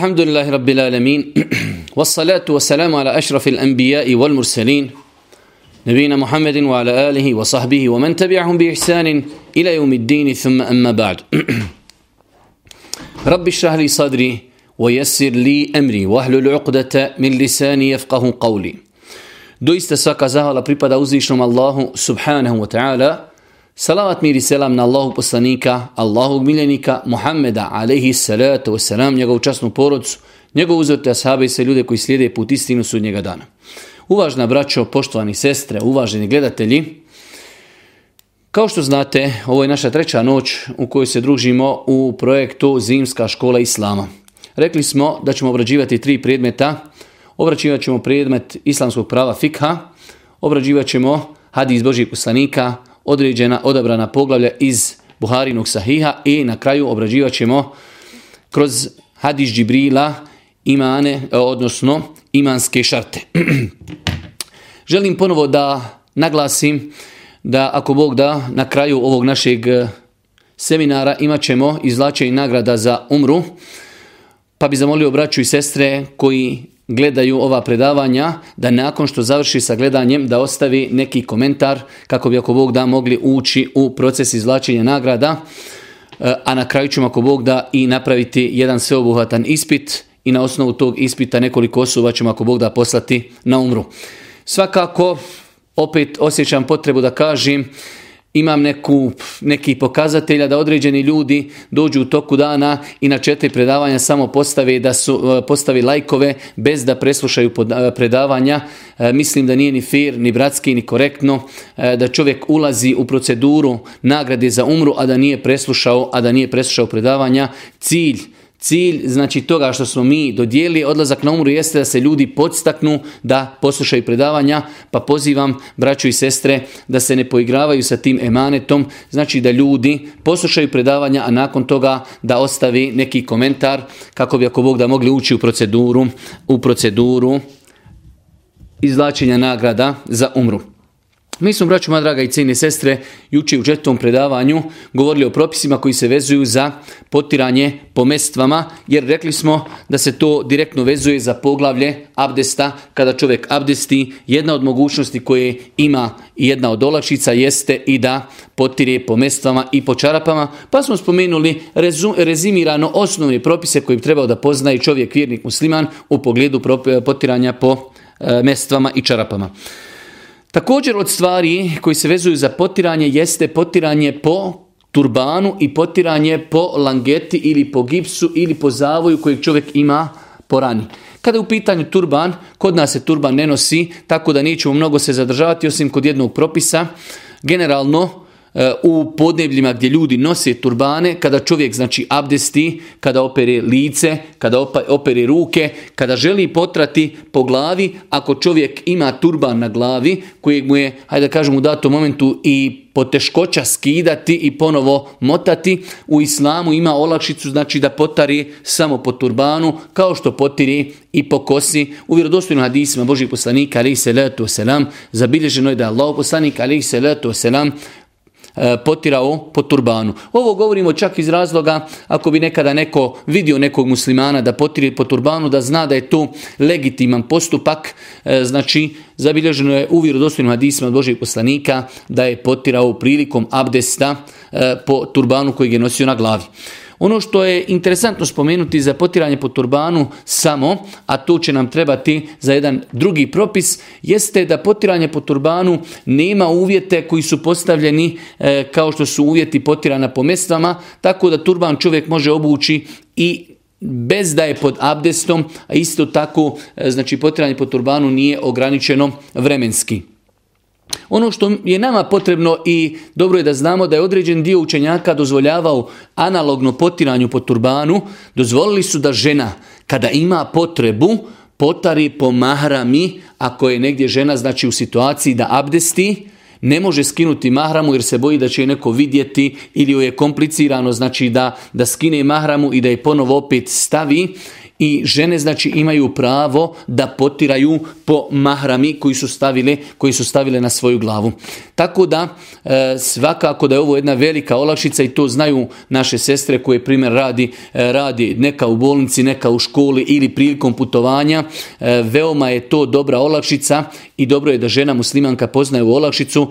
الحمد لله رب العالمين. والصلاة والسلام على أشرف الأنبياء والمرسلين نبينا محمد وعلى آله وصحبه ومن تبعهم بإحسان إلى يوم الدين. ثم أما بعد. رب اشرح لي صدري ويسر لي أمري واحلل عقدة من لساني يفقه قولي. Doista svaka zahvala pripada uzvišnom Allahu subhanahu wa ta'ala. Salavat mir i selam na Allahu poslanika, Allahog miljenika, Muhammeda alaihi salatu wasalam, njegovu časnu porodcu, njegovu uzvrte ashabe i sve ljude koji slijede put istinu sudnjega dana. Uvažna braćo, poštovani sestre, uvaženi gledatelji, kao što znate, ovo je naša treća noć u kojoj se družimo u projektu Zimska škola Islama. Rekli smo da ćemo obrađivati tri predmeta, obrađivat ćemo predmet islamskog prava fikha, obrađivat ćemo hadis Božih poslanika, određena odabrana poglavlja iz Buharinog sahiha i na kraju obrađivat ćemo kroz hadis Džibrila imane, odnosno imanske šarte. Želim ponovo da naglasim da ako Bog da na kraju ovog našeg seminara imat ćemo izvlačenje nagrada za umru, pa bi zamolio braću i sestre koji gledaju ova predavanja, da nakon što završi sa gledanjem da ostavi neki komentar kako bi ako Bog da mogli ući u proces izvlačenja nagrada, e, a na kraju ćemo ako Bog da i napraviti jedan sveobuhvatan ispit i na osnovu tog ispita nekoliko osoba ćemo ako Bog da poslati na umru. Svakako, opet osjećam potrebu da kažem imam neku, neki pokazatelja da određeni ljudi dođu u toku dana i na četiri predavanja samo postave da su e, postavi lajkove bez da preslušaju e, predavanja. E, mislim da nije ni fair, ni bratski, ni korektno da čovjek ulazi u proceduru nagrade za umru, a da nije preslušao, a da nije preslušao predavanja. Cilj Cilj znači toga što smo mi dodijeli odlazak na umru jeste da se ljudi podstaknu da poslušaju predavanja, pa pozivam braću i sestre da se ne poigravaju sa tim emanetom, znači da ljudi poslušaju predavanja, a nakon toga da ostavi neki komentar kako bi ako Bog da mogli ući u proceduru, u proceduru izvlačenja nagrada za umru. Mi smo, braću draga i cijene sestre, juče u četvom predavanju govorili o propisima koji se vezuju za potiranje po mestvama, jer rekli smo da se to direktno vezuje za poglavlje abdesta. Kada čovjek abdesti, jedna od mogućnosti koje ima i jedna od olakšica jeste i da potire po mestvama i po čarapama. Pa smo spomenuli rezimirano osnovne propise koje bi trebao da poznaje čovjek vjernik musliman u pogledu potiranja po e, mestvama i čarapama. Također od stvari koji se vezuju za potiranje jeste potiranje po turbanu i potiranje po langeti ili po gipsu ili po zavoju kojeg čovjek ima po rani. Kada je u pitanju turban, kod nas se turban ne nosi, tako da nećemo mnogo se zadržavati osim kod jednog propisa. Generalno, u podnebljima gdje ljudi nose turbane, kada čovjek znači abdesti, kada opere lice, kada opere ruke, kada želi potrati po glavi, ako čovjek ima turban na glavi, kojeg mu je, hajde da kažem u datom momentu i poteškoća skidati i ponovo motati, u islamu ima olakšicu, znači da potari samo po turbanu, kao što potiri i po kosi. U vjerodostojnim hadisima Božih poslanika, ali se letu selam, zabilježeno je da je Allah poslanik, ali se letu selam, E, potirao po turbanu. Ovo govorimo čak iz razloga ako bi nekada neko vidio nekog muslimana da potiri po turbanu, da zna da je to legitiman postupak, e, znači zabilježeno je u vjerodostojnim hadisima od Božeg poslanika da je potirao prilikom abdesta e, po turbanu kojeg je nosio na glavi. Ono što je interesantno spomenuti za potiranje po turbanu samo, a to će nam trebati za jedan drugi propis, jeste da potiranje po turbanu nema uvjete koji su postavljeni e, kao što su uvjeti potirana po mestvama, tako da turban čovjek može obući i bez da je pod abdestom, a isto tako e, znači potiranje po turbanu nije ograničeno vremenski. Ono što je nama potrebno i dobro je da znamo da je određen dio učenjaka dozvoljavao analogno potiranju po turbanu, dozvolili su da žena kada ima potrebu potari po mahrami, ako je negdje žena znači u situaciji da abdesti, ne može skinuti mahramu jer se boji da će je neko vidjeti ili joj je komplicirano znači da, da skine mahramu i da je ponovo opet stavi i žene znači imaju pravo da potiraju po mahrami koji su stavile, koji su stavile na svoju glavu. Tako da e, svakako da je ovo jedna velika olakšica i to znaju naše sestre koje primjer radi, e, radi neka u bolnici, neka u školi ili prilikom putovanja. E, veoma je to dobra olakšica i dobro je da žena muslimanka poznaje u olakšicu,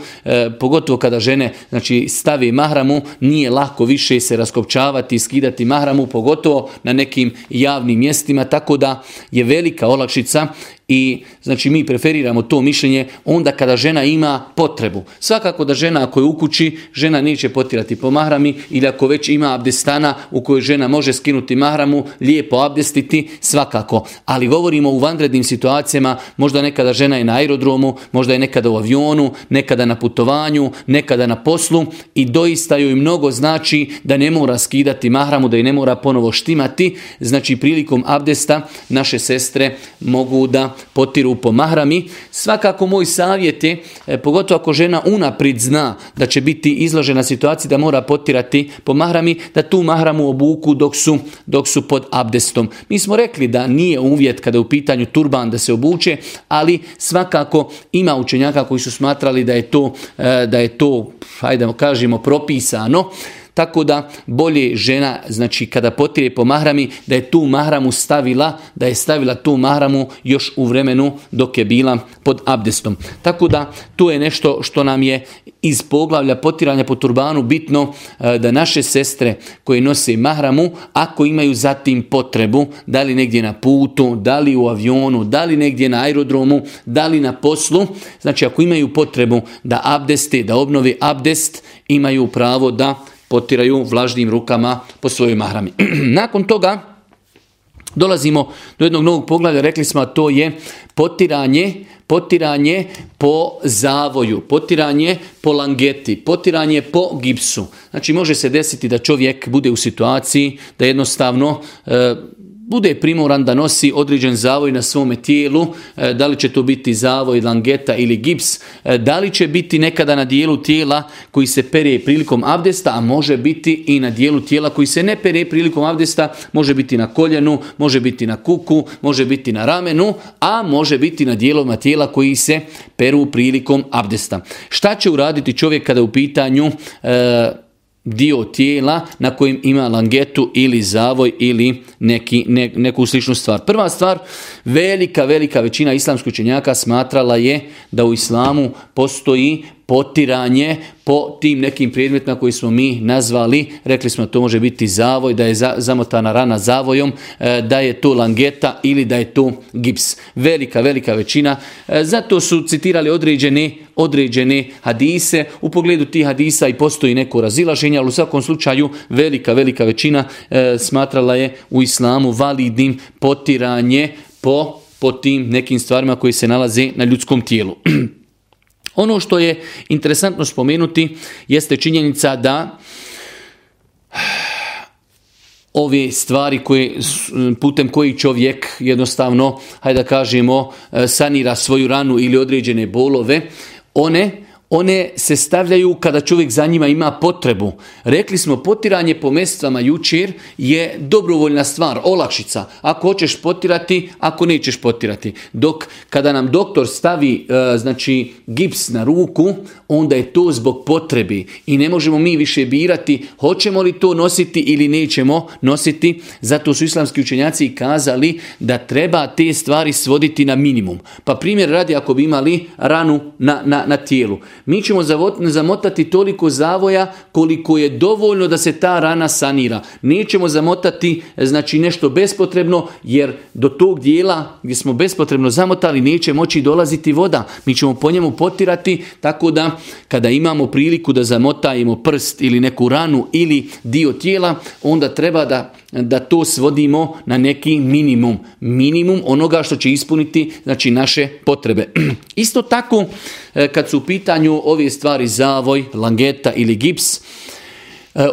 pogotovo kada žene znači, stavi mahramu, nije lako više se raskopčavati skidati mahramu, pogotovo na nekim javnim mjestima, tako da je velika olakšica i znači mi preferiramo to mišljenje onda kada žena ima potrebu. Svakako da žena ako je u kući, žena neće potirati po mahrami ili ako već ima abdestana u kojoj žena može skinuti mahramu, lijepo abdestiti, svakako. Ali govorimo u vanrednim situacijama, možda nekada žena je na aerodromu, možda je nekada u avionu, nekada na putovanju, nekada na poslu i doista joj mnogo znači da ne mora skidati mahramu, da je ne mora ponovo štimati. Znači prilikom abdesta naše sestre mogu da potiru po mahrami. Svakako moj savjet je, e, pogotovo ako žena unaprijed zna da će biti izložena situaciji da mora potirati po mahrami, da tu mahramu obuku dok su, dok su pod abdestom. Mi smo rekli da nije uvjet kada je u pitanju turban da se obuče, ali svakako ima učenjaka koji su smatrali da je to, e, da je to hajde kažemo, propisano tako da bolje žena, znači kada potire po mahrami, da je tu mahramu stavila, da je stavila tu mahramu još u vremenu dok je bila pod abdestom. Tako da tu je nešto što nam je iz poglavlja potiranja po turbanu bitno e, da naše sestre koje nose mahramu, ako imaju zatim potrebu, da li negdje na putu, da li u avionu, da li negdje na aerodromu, da li na poslu, znači ako imaju potrebu da abdeste, da obnovi abdest, imaju pravo da potiraju vlažnim rukama po svojoj mahrami. Nakon toga dolazimo do jednog novog poglavlja, rekli smo, to je potiranje, potiranje po zavoju, potiranje po langeti, potiranje po gipsu. Znači može se desiti da čovjek bude u situaciji da jednostavno e, bude primoran da nosi određen zavoj na svome tijelu, e, da li će to biti zavoj, langeta ili gips, e, da li će biti nekada na dijelu tijela koji se pere prilikom abdesta, a može biti i na dijelu tijela koji se ne pere prilikom abdesta, može biti na koljenu, može biti na kuku, može biti na ramenu, a može biti na dijelovima tijela koji se peru prilikom abdesta. Šta će uraditi čovjek kada u pitanju e, dio tijela na kojem ima langetu ili zavoj ili neki, neku sličnu stvar. Prva stvar, velika, velika većina islamskih učenjaka smatrala je da u islamu postoji potiranje po tim nekim predmetima koji smo mi nazvali, rekli smo to može biti zavoj, da je zamotana rana zavojom, e, da je to langeta ili da je to gips. Velika, velika većina. E, zato su citirali određene, određene hadise. U pogledu tih hadisa i postoji neko razilaženje, ali u svakom slučaju velika, velika većina e, smatrala je u islamu validnim potiranje po, po tim nekim stvarima koji se nalaze na ljudskom tijelu. Ono što je interesantno spomenuti jeste činjenica da ove stvari koje, putem koji čovjek jednostavno, hajde da kažemo, sanira svoju ranu ili određene bolove, one one se stavljaju kada čovjek za njima ima potrebu. Rekli smo, potiranje po mestvama jučer je dobrovoljna stvar, olakšica. Ako hoćeš potirati, ako nećeš potirati. Dok kada nam doktor stavi e, znači gips na ruku, onda je to zbog potrebi i ne možemo mi više birati hoćemo li to nositi ili nećemo nositi. Zato su islamski učenjaci kazali da treba te stvari svoditi na minimum. Pa primjer radi ako bi imali ranu na, na, na tijelu. Mi ćemo zamotati toliko zavoja koliko je dovoljno da se ta rana sanira. Nećemo zamotati znači nešto bespotrebno jer do tog dijela gdje smo bespotrebno zamotali neće moći dolaziti voda. Mi ćemo po njemu potirati tako da kada imamo priliku da zamotajemo prst ili neku ranu ili dio tijela onda treba da da to svodimo na neki minimum. Minimum onoga što će ispuniti znači naše potrebe. Isto tako e, kad su u pitanju ove stvari zavoj, langeta ili gips, e,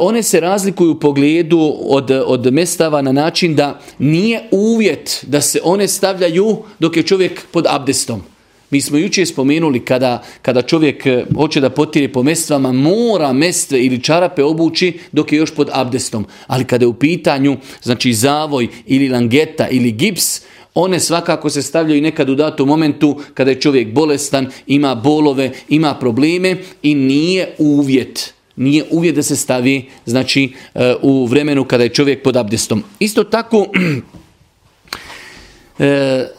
one se razlikuju u pogledu od, od mestava na način da nije uvjet da se one stavljaju dok je čovjek pod abdestom. Mi smo jučer spomenuli kada, kada čovjek e, hoće da potire po mestvama, mora mestve ili čarape obući dok je još pod abdestom. Ali kada je u pitanju znači zavoj ili langeta ili gips, one svakako se stavljaju nekad u datom momentu kada je čovjek bolestan, ima bolove, ima probleme i nije uvjet nije uvjet da se stavi znači e, u vremenu kada je čovjek pod abdestom. Isto tako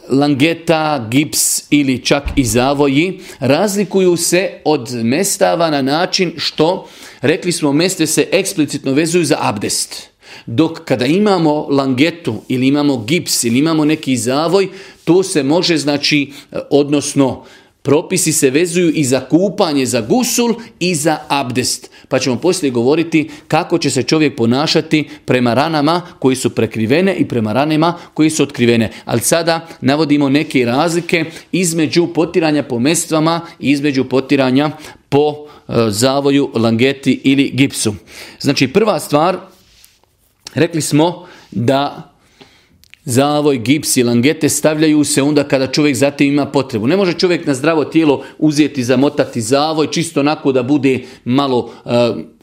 langeta, gips ili čak i zavoji razlikuju se od mestava na način što, rekli smo, meste se eksplicitno vezuju za abdest. Dok kada imamo langetu ili imamo gips ili imamo neki zavoj, to se može, znači, odnosno propisi se vezuju i za kupanje, za gusul i za abdest. Pa ćemo poslije govoriti kako će se čovjek ponašati prema ranama koji su prekrivene i prema ranama koji su otkrivene. Ali sada navodimo neke razlike između potiranja po mestvama i između potiranja po e, zavoju, langeti ili gipsu. Znači prva stvar, rekli smo da zavoj, gips i langete stavljaju se onda kada čovjek zatim ima potrebu. Ne može čovjek na zdravo tijelo uzeti, zamotati zavoj, čisto onako da bude malo uh,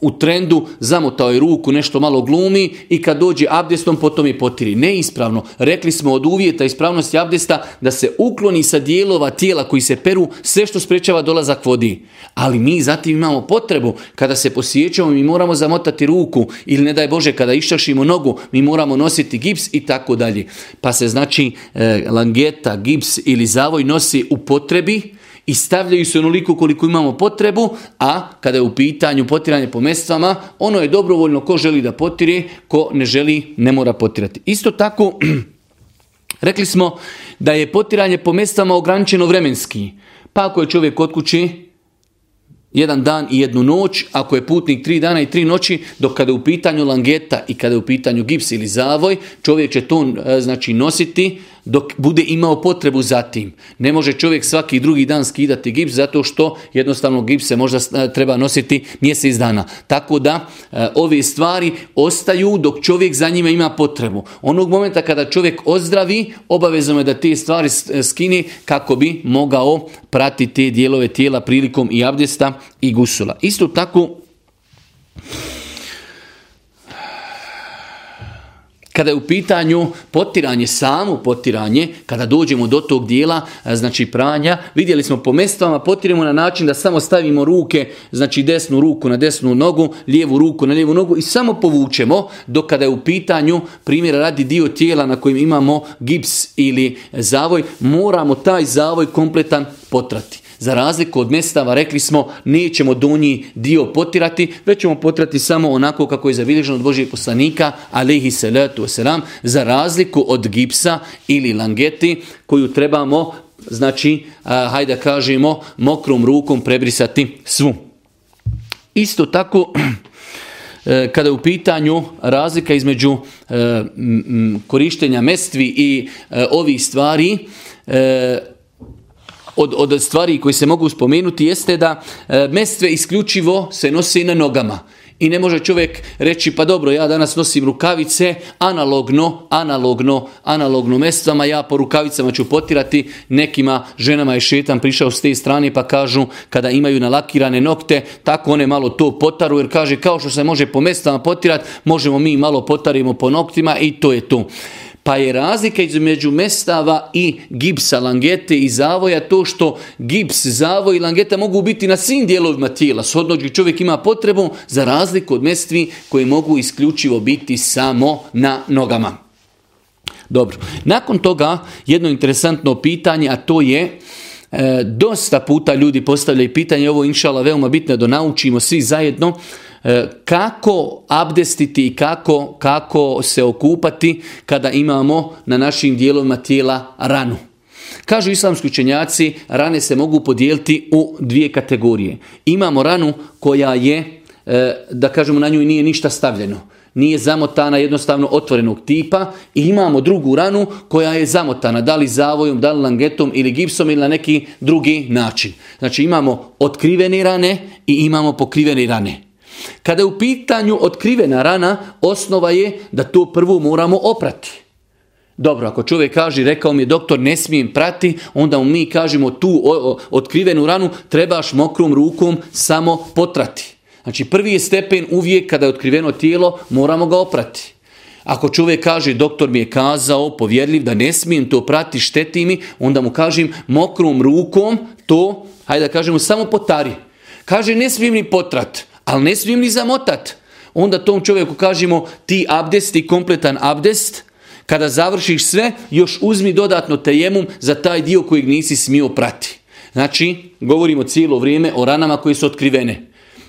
u trendu, zamotao je ruku, nešto malo glumi i kad dođe abdestom potom je potiri. Neispravno. Rekli smo od uvjeta ispravnosti abdesta da se ukloni sa dijelova tijela koji se peru sve što sprečava dolazak vodi. Ali mi zatim imamo potrebu kada se posjećamo mi moramo zamotati ruku ili ne daj Bože kada iščašimo nogu mi moramo nositi gips i tako dalje pa se znači e, langeta, gips ili zavoj nosi u potrebi i stavljaju se onoliko koliko imamo potrebu, a kada je u pitanju potiranje po mestvama, ono je dobrovoljno ko želi da potire, ko ne želi ne mora potirati. Isto tako, rekli smo da je potiranje po mestvama ograničeno vremenski. Pa ako je čovjek kod kući, jedan dan i jednu noć, ako je putnik tri dana i tri noći, dok kada je u pitanju langeta i kada je u pitanju gips ili zavoj, čovjek će to e, znači nositi dok bude imao potrebu za tim. Ne može čovjek svaki drugi dan skidati gips zato što jednostavno gips se možda e, treba nositi mjesec dana. Tako da e, ove stvari ostaju dok čovjek za njima ima potrebu. Onog momenta kada čovjek ozdravi, obavezno je da te stvari e, skini kako bi mogao pratiti te dijelove tijela prilikom i abdesta i gusula. Isto tako Kada je u pitanju potiranje, samo potiranje, kada dođemo do tog dijela, e, znači pranja, vidjeli smo po mestvama, potiramo na način da samo stavimo ruke, znači desnu ruku na desnu nogu, lijevu ruku na lijevu nogu i samo povučemo, dok kada je u pitanju, primjera radi dio tijela na kojem imamo gips ili zavoj, moramo taj zavoj kompletan potrati. Za razliku od mestava rekli smo nećemo donji dio potirati, već ćemo potirati samo onako kako je zabilježeno od Božijeg poslanika, alihi salatu wasalam, za razliku od gipsa ili langeti koju trebamo, znači, hajde kažemo, mokrom rukom prebrisati svu. Isto tako, e, kada je u pitanju razlika između e, korištenja mestvi i e, ovih stvari, od, od stvari koji se mogu spomenuti jeste da e, mestve isključivo se nose na nogama. I ne može čovjek reći pa dobro ja danas nosim rukavice analogno, analogno, analogno mestvama, ja po rukavicama ću potirati, nekima ženama je šetan prišao s te strane pa kažu kada imaju nalakirane nokte, tako one malo to potaru jer kaže kao što se može po mestvama potirati, možemo mi malo potarimo po noktima i to je to. Pa je razlika između mestava i gipsa, langete i zavoja to što gips, zavoj i langeta mogu biti na svim dijelovima tijela. Shodno čovjek ima potrebu za razliku od mestvi koje mogu isključivo biti samo na nogama. Dobro, nakon toga jedno interesantno pitanje, a to je e, dosta puta ljudi postavljaju pitanje, ovo inšala veoma bitno da naučimo svi zajedno, kako abdestiti i kako, kako se okupati kada imamo na našim dijelovima tijela ranu. Kažu islamski učenjaci, rane se mogu podijeliti u dvije kategorije. Imamo ranu koja je, e, da kažemo na nju nije ništa stavljeno. Nije zamotana jednostavno otvorenog tipa i imamo drugu ranu koja je zamotana, da li zavojom, da li langetom ili gipsom ili na neki drugi način. Znači imamo otkrivene rane i imamo pokrivene rane. Kada je u pitanju otkrivena rana, osnova je da to prvo moramo oprati. Dobro, ako čovjek kaže, rekao mi je doktor, ne smijem prati, onda mu mi kažemo tu otkrivenu ranu trebaš mokrom rukom samo potrati. Znači prvi je stepen uvijek kada je otkriveno tijelo, moramo ga oprati. Ako čovjek kaže, doktor mi je kazao, povjerljiv, da ne smijem to prati, šteti mi, onda mu kažem mokrom rukom to, hajde da kažemo, samo potari. Kaže, ne smijem ni potrat, ali ne smijem ni zamotat. Onda tom čovjeku kažemo, ti abdest, ti kompletan abdest, kada završiš sve, još uzmi dodatno tejemum za taj dio kojeg nisi smio prati. Znači, govorimo cijelo vrijeme o ranama koje su otkrivene.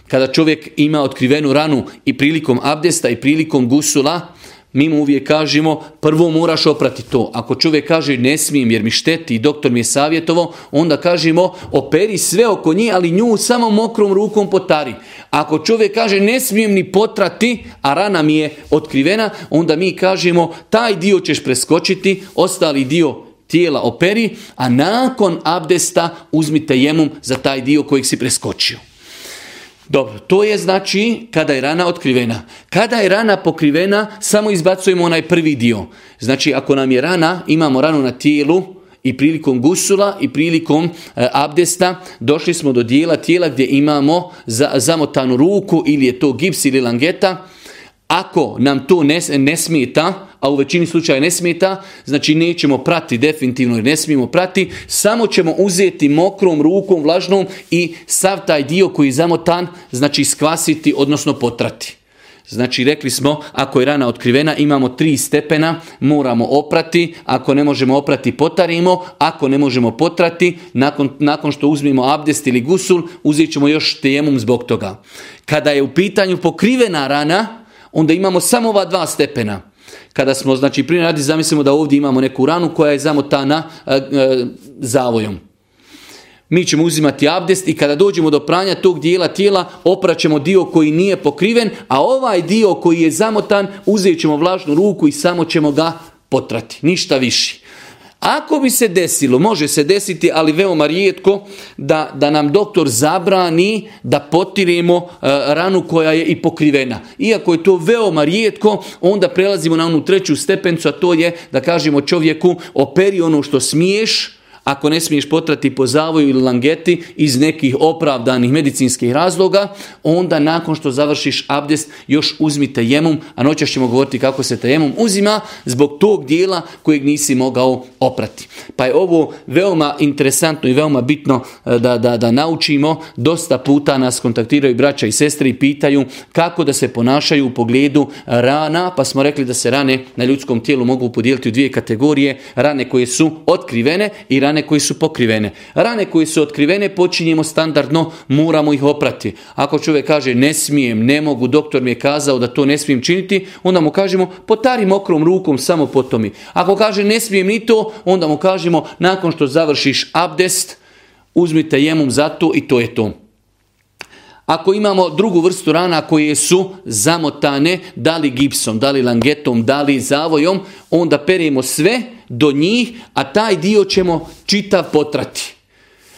Kada čovjek ima otkrivenu ranu i prilikom abdesta i prilikom gusula, mi mu uvijek kažemo prvo moraš oprati to. Ako čovjek kaže ne smijem jer mi šteti i doktor mi je savjetovao, onda kažemo operi sve oko nje, ali nju samo mokrom rukom potari. Ako čovjek kaže ne smijem ni potrati, a rana mi je otkrivena, onda mi kažemo taj dio ćeš preskočiti, ostali dio tijela operi, a nakon abdesta uzmite jemum za taj dio kojeg si preskočio. Dobro, to je znači kada je rana otkrivena. Kada je rana pokrivena, samo izbacujemo onaj prvi dio. Znači, ako nam je rana, imamo ranu na tijelu, i prilikom gusula i prilikom e, abdesta došli smo do dijela tijela gdje imamo za, zamotanu ruku ili je to gips ili langeta. Ako nam to ne, ne smeta, a u većini slučaja ne smeta, znači nećemo prati definitivno jer ne smijemo prati, samo ćemo uzeti mokrom rukom, vlažnom i sav taj dio koji je zamotan, znači skvasiti, odnosno potrati. Znači rekli smo, ako je rana otkrivena, imamo tri stepena, moramo oprati, ako ne možemo oprati, potarimo, ako ne možemo potrati, nakon, nakon što uzmemo abdest ili gusul, uzet ćemo još tejemum zbog toga. Kada je u pitanju pokrivena rana, onda imamo samo ova dva stepena. Kada smo, znači, prije radi zamislimo da ovdje imamo neku ranu koja je zamotana e, e, zavojom. Mi ćemo uzimati abdest i kada dođemo do pranja tog dijela tijela opraćemo dio koji nije pokriven, a ovaj dio koji je zamotan uzet ćemo vlažnu ruku i samo ćemo ga potrati. Ništa više. Ako bi se desilo, može se desiti, ali veoma rijetko, da, da nam doktor zabrani da potiremo e, ranu koja je i pokrivena. Iako je to veoma rijetko, onda prelazimo na onu treću stepencu, a to je da kažemo čovjeku operi ono što smiješ, ako ne smiješ potrati po zavoju ili langeti iz nekih opravdanih medicinskih razloga, onda nakon što završiš abdest još uzmi tejemum, a noćas ćemo govoriti kako se tejemum uzima zbog tog dijela kojeg nisi mogao oprati. Pa je ovo veoma interesantno i veoma bitno e, da, da, da naučimo. Dosta puta nas kontaktiraju braća i sestre i pitaju kako da se ponašaju u pogledu rana, pa smo rekli da se rane na ljudskom tijelu mogu podijeliti u dvije kategorije, rane koje su otkrivene i rane rane koje su pokrivene. Rane koje su otkrivene počinjemo standardno, moramo ih oprati. Ako čovjek kaže ne smijem, ne mogu, doktor mi je kazao da to ne smijem činiti, onda mu kažemo potari mokrom rukom samo po tomi. Ako kaže ne smijem ni to, onda mu kažemo nakon što završiš abdest, uzmite jemum za to i to je to. Ako imamo drugu vrstu rana koje su zamotane, da li gipsom, da li langetom, da li zavojom, onda peremo sve do njih, a taj dio ćemo čitav potrati.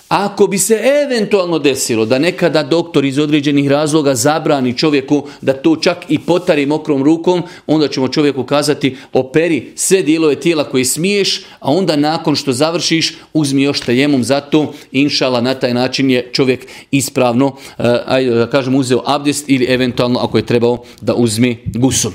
Ako bi se eventualno desilo da nekada doktor iz određenih razloga zabrani čovjeku da to čak i potari mokrom rukom, onda ćemo čovjeku kazati operi sve dijelove tijela koje smiješ, a onda nakon što završiš uzmi još tajemom za to, inšala na taj način je čovjek ispravno, eh, ajde da kažem uzeo abdest ili eventualno ako je trebao da uzme gusul.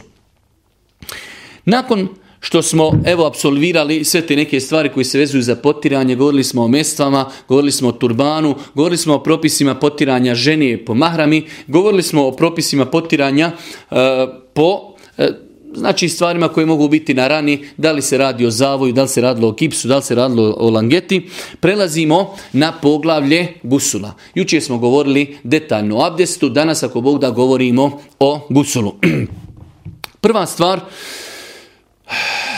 Nakon što smo evo absolvirali sve te neke stvari koji se vezuju za potiranje, govorili smo o mestvama, govorili smo o turbanu, govorili smo o propisima potiranja žene po mahrami, govorili smo o propisima potiranja e, po e, znači stvarima koje mogu biti na rani, da li se radi o zavoju, da li se radilo o kipsu, da li se radilo o langeti. Prelazimo na poglavlje gusula. Jučer smo govorili detaljno o abdestu, danas ako Bog da govorimo o gusulu. Prva stvar,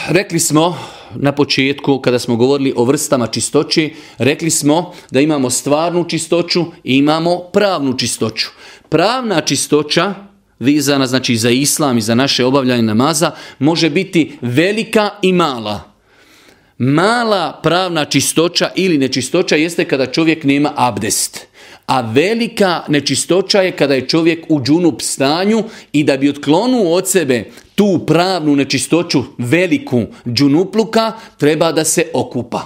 Rekli smo na početku kada smo govorili o vrstama čistoći, rekli smo da imamo stvarnu čistoću i imamo pravnu čistoću. Pravna čistoća vizana znači za islam i za naše obavljanje namaza može biti velika i mala. Mala pravna čistoća ili nečistoća jeste kada čovjek nema abdest. A velika nečistoća je kada je čovjek u džunup stanju i da bi otklonuo od sebe tu pravnu nečistoću veliku džunupluka, treba da se okupa.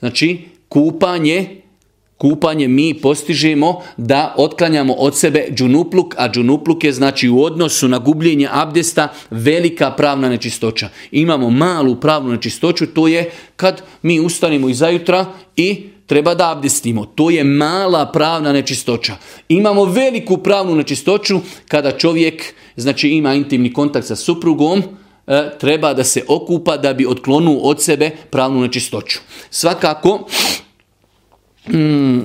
Znači, kupanje kupanje mi postižemo da otklanjamo od sebe džunupluk, a džunupluk je znači u odnosu na gubljenje abdesta velika pravna nečistoća. Imamo malu pravnu nečistoću, to je kad mi ustanemo iz zajutra i treba da abdestimo. To je mala pravna nečistoća. Imamo veliku pravnu nečistoću kada čovjek znači ima intimni kontakt sa suprugom, e, treba da se okupa da bi otklonu od sebe pravnu nečistoću. Svakako, mm,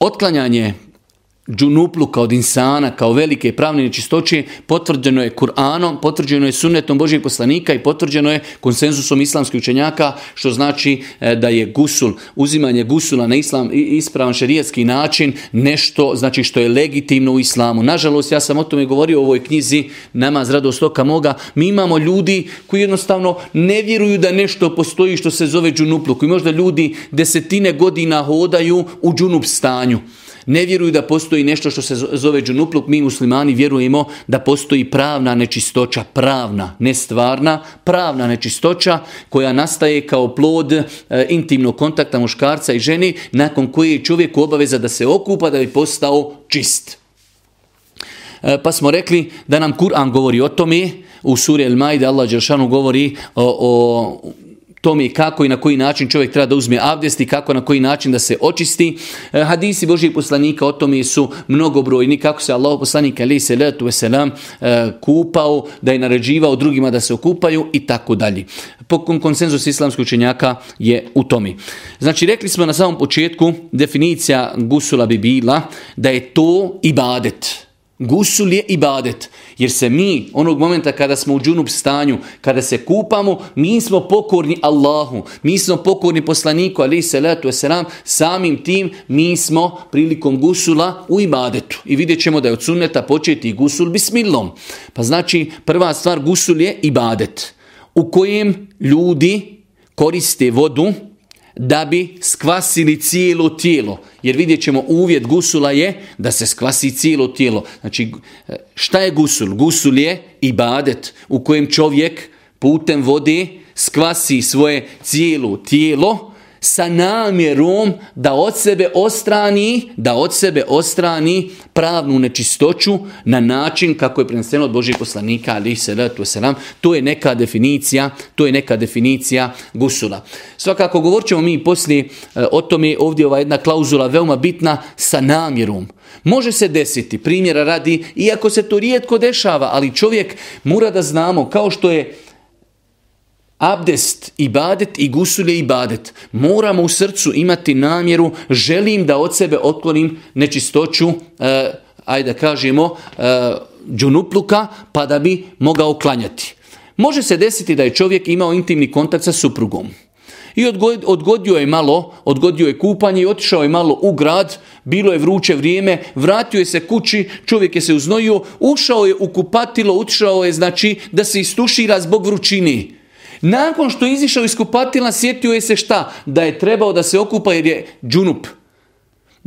otklanjanje džunupluka od insana kao velike pravne nečistoće potvrđeno je Kur'anom, potvrđeno je sunnetom Božijeg poslanika i potvrđeno je konsenzusom islamskih učenjaka, što znači e, da je gusul, uzimanje gusula na islam ispravan šerijatski način nešto znači što je legitimno u islamu. Nažalost, ja sam o tome govorio u ovoj knjizi Namaz radost oka moga. Mi imamo ljudi koji jednostavno ne vjeruju da nešto postoji što se zove džunupluk. I možda ljudi desetine godina hodaju u džunup stanju ne vjeruju da postoji nešto što se zove džunupluk, mi muslimani vjerujemo da postoji pravna nečistoća, pravna, ne stvarna, pravna nečistoća koja nastaje kao plod e, intimnog kontakta muškarca i ženi, nakon koje je čovjek obaveza da se okupa da bi postao čist. E, pa smo rekli da nam Kur'an govori o tome, u suri El Majde Allah Đeršanu govori o, o tome kako i na koji način čovjek treba da uzme abdest i kako na koji način da se očisti. E, hadisi Božih poslanika o tome su mnogobrojni, kako se Allah poslanik ali se letu veselam e, kupao, da je naređivao drugima da se okupaju i tako dalje. Po konsenzus islamskog učenjaka je u tome. Znači, rekli smo na samom početku, definicija gusula bi bila da je to ibadet. Gusul je ibadet, jer se mi, onog momenta kada smo u džunub stanju, kada se kupamo, mi smo pokorni Allahu, mi smo pokorni poslaniku, ali salatu wasalam, samim tim mi smo prilikom gusula u ibadetu. I vidjet ćemo da je od sunneta početi gusul bismillom. Pa znači, prva stvar, gusul je ibadet, u kojem ljudi koriste vodu, da bi skvasili cijelo tijelo. Jer vidjet ćemo uvjet gusula je da se skvasi cijelo tijelo. Znači šta je gusul? Gusul je ibadet u kojem čovjek putem vode skvasi svoje cijelo tijelo sa namjerom da od sebe ostrani, da od sebe ostrani pravnu nečistoću na način kako je preneseno od Božih poslanika ali se selam. To je neka definicija, to je neka definicija gusula. Svakako govorit ćemo mi poslije e, o tome ovdje ova jedna klauzula veoma bitna sa namjerom. Može se desiti, primjera radi, iako se to rijetko dešava, ali čovjek mora da znamo, kao što je abdest, ibadet i gusulje ibadet. Moramo u srcu imati namjeru, želim da od sebe otklonim nečistoću, e, ajde da kažemo, e, džunupluka, pa da bi mogao klanjati. Može se desiti da je čovjek imao intimni kontakt sa suprugom. I odgodio je malo, odgodio je kupanje i otišao je malo u grad, bilo je vruće vrijeme, vratio je se kući, čovjek je se uznojio, ušao je u kupatilo, ušao je znači da se istušira zbog vrućini. Nakon što je izišao iz kupatila, sjetio je se šta? Da je trebao da se okupa jer je džunup.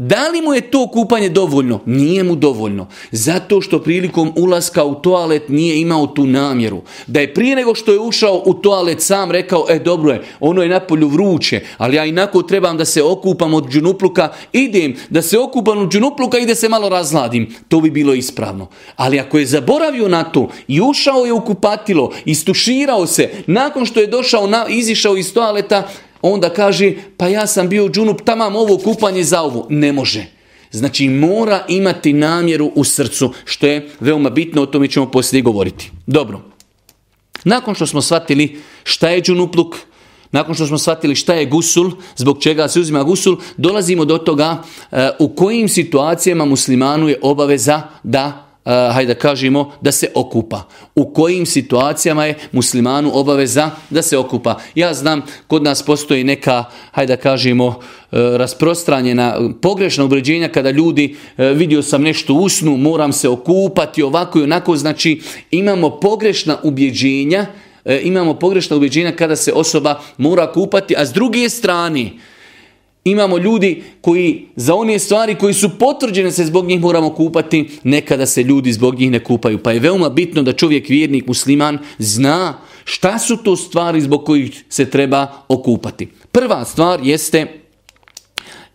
Da li mu je to kupanje dovoljno? Nije mu dovoljno. Zato što prilikom ulaska u toalet nije imao tu namjeru. Da je prije nego što je ušao u toalet sam rekao, e dobro je, ono je napolju vruće, ali ja inako trebam da se okupam od džunupluka, idem da se okupam od džunupluka i da se malo razladim. To bi bilo ispravno. Ali ako je zaboravio na to i ušao je u kupatilo, istuširao se, nakon što je došao, na, izišao iz toaleta, onda kaže pa ja sam bio džunup, tamam ovo kupanje za ovo. Ne može. Znači mora imati namjeru u srcu, što je veoma bitno, o tome ćemo poslije govoriti. Dobro. Nakon što smo shvatili šta je džunupluk, nakon što smo shvatili šta je gusul, zbog čega se uzima gusul, dolazimo do toga e, u kojim situacijama muslimanu je obaveza da uh, hajde kažemo, da se okupa. U kojim situacijama je muslimanu obaveza da se okupa. Ja znam, kod nas postoji neka, hajde kažemo, uh, rasprostranjena pogrešna ubređenja kada ljudi uh, vidio sam nešto u snu, moram se okupati ovako i onako, znači imamo pogrešna ubjeđenja, imamo pogrešna ubjeđenja kada se osoba mora kupati, a s druge strane, Imamo ljudi koji za one stvari koji su potvrđene se zbog njih moramo kupati, nekada se ljudi zbog njih ne kupaju. Pa je veoma bitno da čovjek vjernik musliman zna šta su to stvari zbog kojih se treba okupati. Prva stvar jeste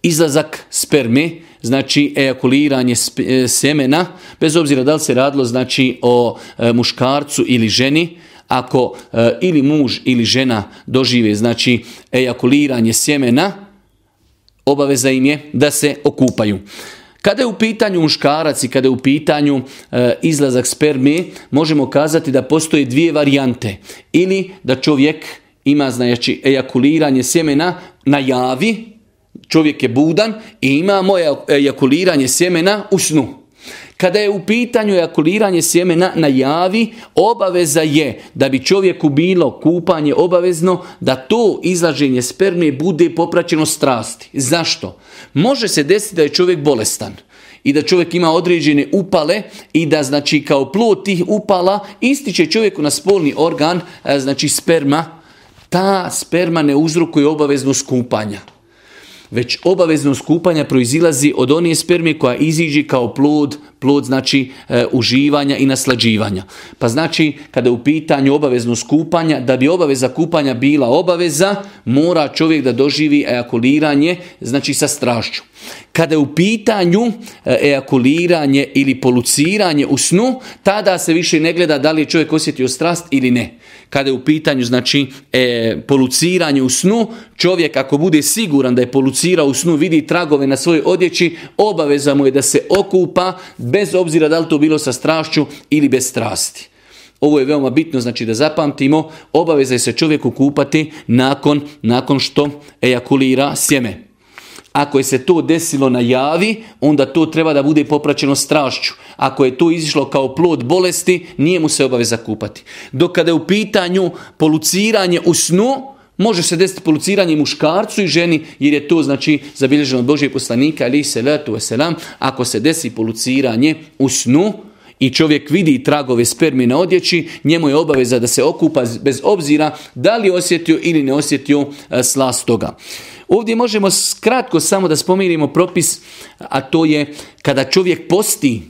izlazak sperme, znači ejakuliranje e, semena, bez obzira da li se radilo znači o e, muškarcu ili ženi, ako e, ili muž ili žena dožive znači ejakuliranje sjemena, obaveza im je da se okupaju. Kada je u pitanju muškarac i kada je u pitanju e, izlazak sperme, možemo kazati da postoje dvije varijante. Ili da čovjek ima znači ejakuliranje sjemena na javi, čovjek je budan i imamo ejakuliranje sjemena u snu. Kada je u pitanju ejakuliranje sjemena na javi, obaveza je da bi čovjeku bilo kupanje obavezno da to izlaženje sperme bude popraćeno strasti. Zašto? Može se desiti da je čovjek bolestan i da čovjek ima određene upale i da znači kao plod tih upala ističe čovjeku na spolni organ, e, znači sperma, ta sperma ne uzrokuje obavezno skupanja već obavezno skupanja proizilazi od one sperme koja iziđe kao plod, plod znači e, uživanja i naslađivanja. Pa znači kada je u pitanju obavezno skupanja, da bi obaveza kupanja bila obaveza, mora čovjek da doživi ejakuliranje, znači sa strašću. Kada je u pitanju e, ejakuliranje ili poluciranje u snu, tada se više ne gleda da li je čovjek osjetio strast ili ne. Kada je u pitanju znači e, poluciranje u snu, čovjek ako bude siguran da je polucirao u snu, vidi tragove na svojoj odjeći, obaveza mu je da se okupa bez obzira da li to bilo sa strašću ili bez strasti. Ovo je veoma bitno, znači da zapamtimo, obaveza je se čovjeku kupati nakon, nakon što ejakulira sjeme. Ako je se to desilo na javi, onda to treba da bude popraćeno strašću. Ako je to izišlo kao plod bolesti, nije mu se obaveza kupati. Dok kada je u pitanju poluciranje u snu, Može se desiti poluciranje muškarcu i ženi, jer je to znači zabilježeno od Božijeg poslanika, ali se letu selam, ako se desi poluciranje u snu, i čovjek vidi tragove spermi na odjeći, njemu je obaveza da se okupa bez obzira da li osjetio ili ne osjetio e, slast toga. Ovdje možemo kratko samo da spomenimo propis, a to je kada čovjek posti,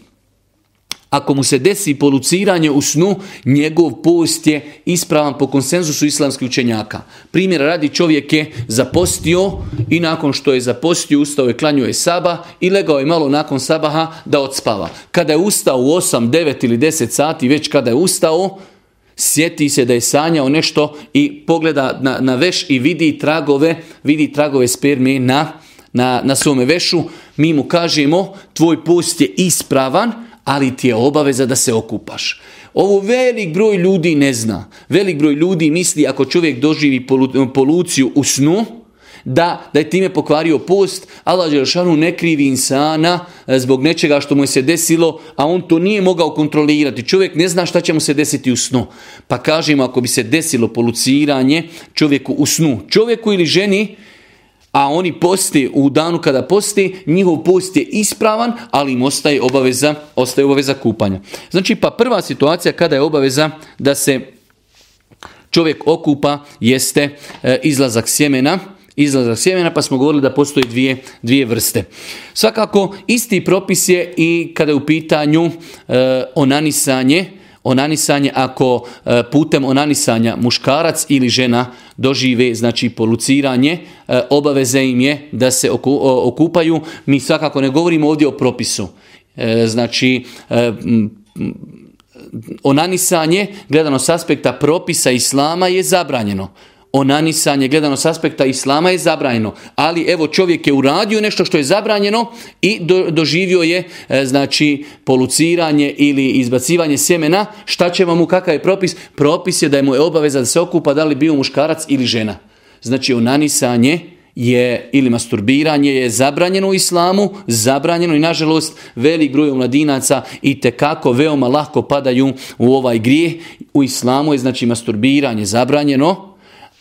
ako mu se desi poluciranje u snu, njegov post je ispravan po konsenzusu islamskih učenjaka. Primjer radi čovjek je zapostio i nakon što je zapostio, ustao je, klanio je saba i legao je malo nakon sabaha da odspava. Kada je ustao u 8, 9 ili 10 sati, već kada je ustao, sjeti se da je sanjao nešto i pogleda na, na veš i vidi tragove, vidi tragove sperme na, na, na svome vešu, mi mu kažemo tvoj post je ispravan, ali ti je obaveza da se okupaš. Ovo velik broj ljudi ne zna. Velik broj ljudi misli ako čovjek doživi poluciju u snu, da, da je time pokvario post, Allah Đelšanu ne krivi insana e, zbog nečega što mu je se desilo, a on to nije mogao kontrolirati. Čovjek ne zna šta će mu se desiti u snu. Pa kažemo ako bi se desilo poluciranje čovjeku u snu, čovjeku ili ženi, a oni posti u danu kada posti, njihov post je ispravan, ali im ostaje obaveza, ostaje obaveza kupanja. Znači pa prva situacija kada je obaveza da se čovjek okupa jeste e, izlazak sjemena, izlazak sjemena, pa smo govorili da postoje dvije, dvije vrste. Svakako, isti propis je i kada je u pitanju e, onanisanje, onanisanje ako e, putem onanisanja muškarac ili žena dožive znači poluciranje, e, obaveze im je da se okupaju. Mi svakako ne govorimo ovdje o propisu. Znači, onanisanje, gledano s aspekta propisa islama, je zabranjeno onanisanje gledano s aspekta islama je zabranjeno. Ali evo čovjek je uradio nešto što je zabranjeno i doživio je e, znači poluciranje ili izbacivanje sjemena. Šta će vam mu kakav je propis? Propis je da je mu je obaveza da se okupa da li bio muškarac ili žena. Znači onanisanje je ili masturbiranje je zabranjeno u islamu, zabranjeno i nažalost velik broj mladinaca i tekako veoma lako padaju u ovaj grijeh. U islamu je znači masturbiranje zabranjeno,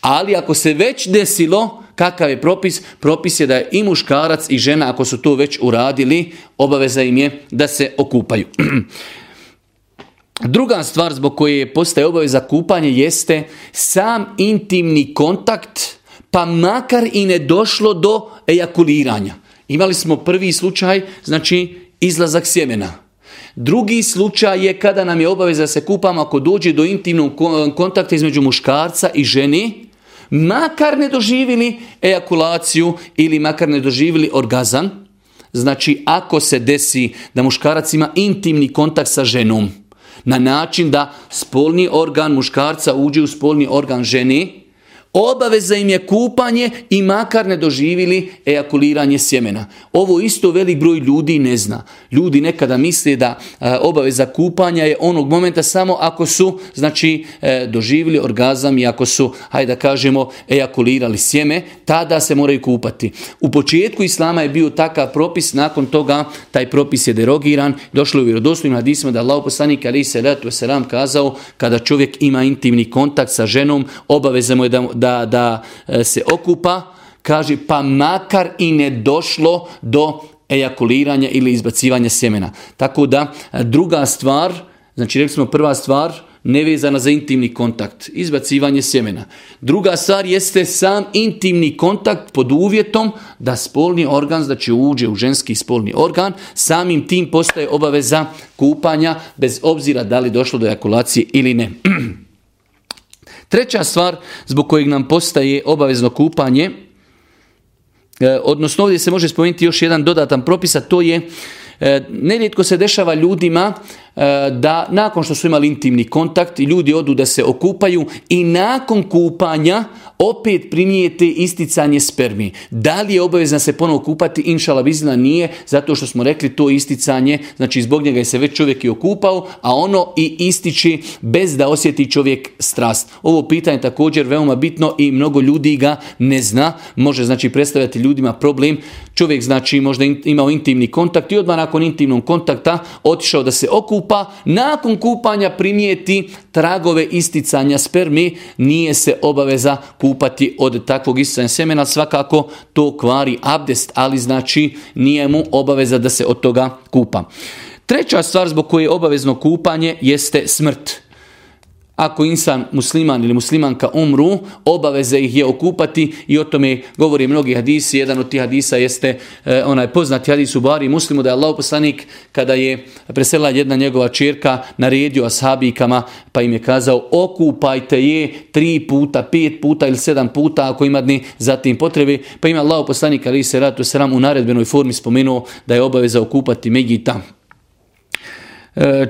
ali ako se već desilo, kakav je propis? Propis je da je i muškarac i žena, ako su to već uradili, obaveza im je da se okupaju. Druga stvar zbog koje postaje obaveza kupanje jeste sam intimni kontakt pa makar i ne došlo do ejakuliranja. Imali smo prvi slučaj, znači izlazak sjemena. Drugi slučaj je kada nam je obaveza da se kupamo ako dođe do intimnog kontakta između muškarca i ženi, makar ne doživili ejakulaciju ili makar ne doživili orgazam. Znači ako se desi da muškarac ima intimni kontakt sa ženom, na način da spolni organ muškarca uđe u spolni organ žene, Obaveza im je kupanje i makar ne doživili ejakuliranje sjemena. Ovo isto velik broj ljudi ne zna. Ljudi nekada misle da e, obaveza kupanja je onog momenta samo ako su znači e, doživjeli orgazam i ako su, hajde da kažemo, ejakulirali sjeme, tada se moraju kupati. U početku Islama je bio takav propis, nakon toga taj propis je derogiran. Došlo je u vjerodostojnim hadisima da Allah poslanik ali se letu kazao kada čovjek ima intimni kontakt sa ženom, obaveza mu je da da, da e, se okupa, kaže pa makar i ne došlo do ejakuliranja ili izbacivanja sjemena. Tako da e, druga stvar, znači rekli smo prva stvar, nevezana za intimni kontakt, izbacivanje sjemena. Druga stvar jeste sam intimni kontakt pod uvjetom da spolni organ, znači uđe u ženski spolni organ, samim tim postaje obaveza kupanja bez obzira da li došlo do ejakulacije ili ne. Treća stvar zbog kojeg nam postaje obavezno kupanje, e, odnosno ovdje se može spomenuti još jedan dodatan propis, to je e, nerijetko se dešava ljudima da nakon što su imali intimni kontakt, ljudi odu da se okupaju i nakon kupanja opet primijete isticanje spermi. Da li je obavezno se ponovo kupati? Inšala bizna nije, zato što smo rekli to isticanje, znači zbog njega je se već čovjek i okupao, a ono i ističi bez da osjeti čovjek strast. Ovo pitanje je također veoma bitno i mnogo ljudi ga ne zna. Može znači predstavljati ljudima problem. Čovjek znači možda imao intimni kontakt i odmah nakon intimnog kontakta otišao da se okupa kupa, nakon kupanja primijeti tragove isticanja spermi, nije se obaveza kupati od takvog isticanja semena, svakako to kvari abdest, ali znači nije mu obaveza da se od toga kupa. Treća stvar zbog koje je obavezno kupanje jeste smrt ako insan musliman ili muslimanka umru, obaveze ih je okupati i o tome govori mnogi hadisi. Jedan od tih hadisa jeste eh, onaj poznati hadis u Bari muslimu da je Allah poslanik kada je presela jedna njegova čirka naredio ashabikama pa im je kazao okupajte je tri puta, pet puta ili sedam puta ako ima dni zatim potrebe. Pa ima Allah poslanik ali se ratu sram u naredbenoj formi spomenuo da je obaveza okupati Megita E,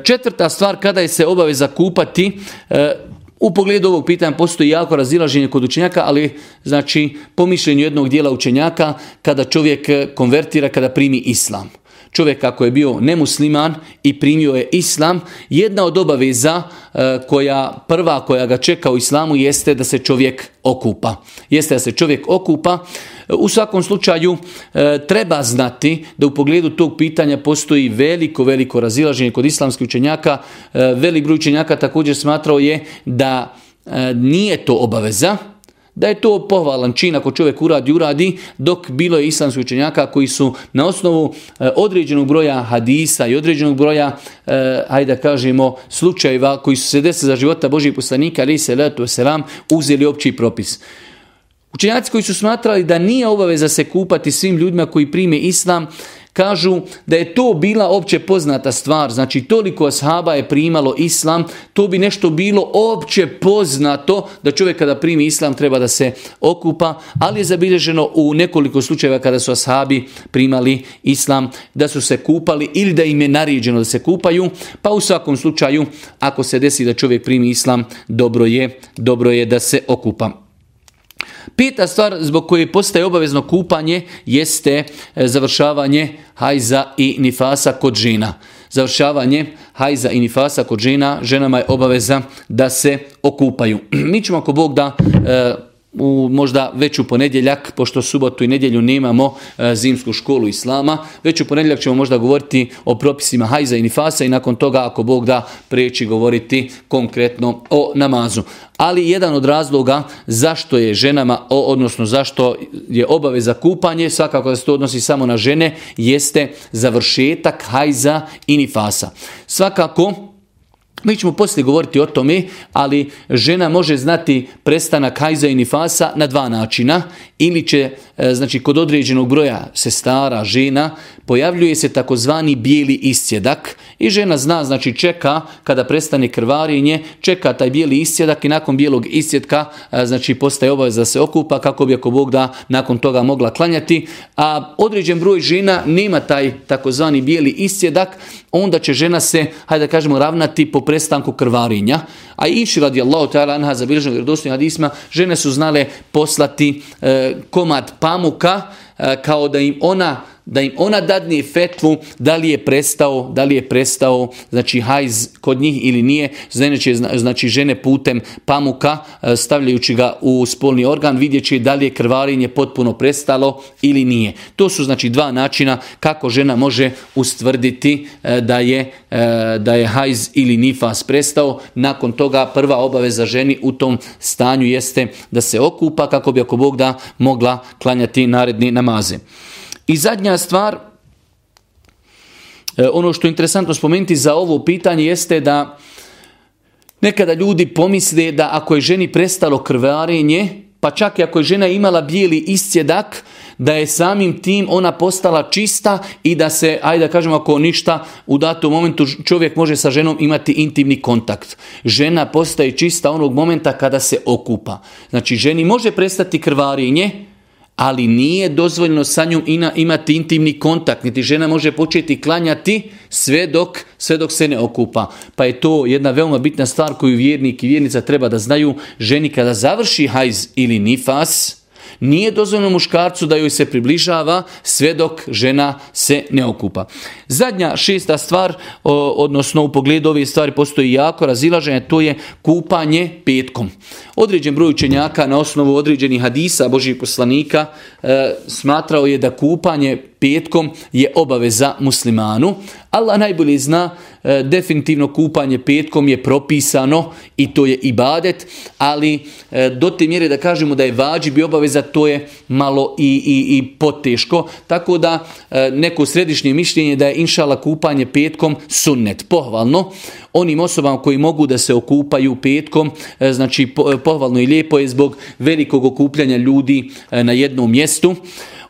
četvrta stvar, kada je se obaveza kupati, e, u pogledu ovog pitanja postoji jako razilaženje kod učenjaka, ali znači po mišljenju jednog dijela učenjaka kada čovjek konvertira, kada primi islam čovjek ako je bio nemusliman i primio je islam, jedna od obaveza e, koja prva koja ga čeka u islamu jeste da se čovjek okupa. Jeste da se čovjek okupa. U svakom slučaju e, treba znati da u pogledu tog pitanja postoji veliko, veliko razilaženje kod islamskih učenjaka. E, velik broj učenjaka također smatrao je da nije to obaveza, da je to pohvalan čin ako čovjek uradi, uradi, dok bilo je islamskih učenjaka koji su na osnovu e, određenog broja hadisa i određenog broja, e, hajde da kažemo, slučajeva koji su se desili za života Božih poslanika, ali se letu selam, uzeli opći propis. Učenjaci koji su smatrali da nije obaveza se kupati svim ljudima koji prime islam, Kažu da je to bila opće poznata stvar, znači toliko ashaba je primalo islam, to bi nešto bilo opće poznato da čovjek kada primi islam treba da se okupa, ali je zabilježeno u nekoliko slučajeva kada su ashabi primali islam da su se kupali ili da im je naređeno da se kupaju, pa u svakom slučaju ako se desi da čovjek primi islam, dobro je, dobro je da se okupa. Peta stvar zbog koje postaje obavezno kupanje jeste e, završavanje hajza i nifasa kod žena. Završavanje hajza i nifasa kod žena, ženama je obaveza da se okupaju. Mi ćemo ako Bog da e, u možda već u ponedjeljak, pošto subotu i nedjelju nemamo e, zimsku školu islama, već u ponedjeljak ćemo možda govoriti o propisima hajza i nifasa i nakon toga ako Bog da preći govoriti konkretno o namazu. Ali jedan od razloga zašto je ženama, odnosno zašto je obaveza kupanje, svakako da se to odnosi samo na žene, jeste završetak hajza i nifasa. Svakako Mi ćemo poslije govoriti o tome, ali žena može znati prestanak hajza i nifasa na dva načina. Ili će, e, znači kod određenog broja sestara, žena, pojavljuje se takozvani bijeli iscjedak i žena zna, znači čeka kada prestane krvarinje, čeka taj bijeli iscjedak i nakon bijelog iscjedka znači postaje obaveza da se okupa kako bi ako Bog da nakon toga mogla klanjati. A određen broj žena nema taj takozvani bijeli iscjedak, onda će žena se, hajde da kažemo, ravnati po prestanku krvarinja. A iši radijallahu ta'ala anha za vjerodostojnim hadisma, žene su znale poslati e, komad pamuka e, kao da im ona da im ona dadne fetvu da li je prestao, da li je prestao znači hajz kod njih ili nije, znači, znači žene putem pamuka e, stavljajući ga u spolni organ vidjet će da li je krvarenje potpuno prestalo ili nije. To su znači dva načina kako žena može ustvrditi e, da je, e, da je hajz ili nifas prestao. Nakon toga prva obaveza ženi u tom stanju jeste da se okupa kako bi ako Bog da mogla klanjati naredni namaze. I zadnja stvar, e, ono što je interesantno spomenuti za ovo pitanje jeste da nekada ljudi pomisle da ako je ženi prestalo krvarenje, pa čak i ako je žena imala bijeli iscjedak, da je samim tim ona postala čista i da se, ajde da kažemo ako ništa, u datom momentu čovjek može sa ženom imati intimni kontakt. Žena postaje čista onog momenta kada se okupa. Znači ženi može prestati krvarenje, ali nije dozvoljno sa njom imati intimni kontakt, niti žena može početi klanjati sve dok, sve dok se ne okupa. Pa je to jedna veoma bitna stvar koju vjernik i vjernica treba da znaju. Ženi kada završi hajz ili nifas, nije dozvoljeno muškarcu da joj se približava sve dok žena se ne okupa. Zadnja šesta stvar, odnosno u pogledu ove stvari postoji jako razilaženje, to je kupanje petkom. Određen broj učenjaka na osnovu određenih hadisa Božih poslanika e, smatrao je da kupanje petkom je obaveza muslimanu. Allah najbolje zna, e, definitivno kupanje petkom je propisano i to je ibadet, ali e, do te mjere da kažemo da je vađi bi obaveza, to je malo i, i, i poteško. Tako da e, neko središnje mišljenje da je inšala kupanje petkom sunnet, pohvalno. Onim osobama koji mogu da se okupaju petkom, znači pohvalno i lijepo je zbog velikog okupljanja ljudi na jednom mjestu.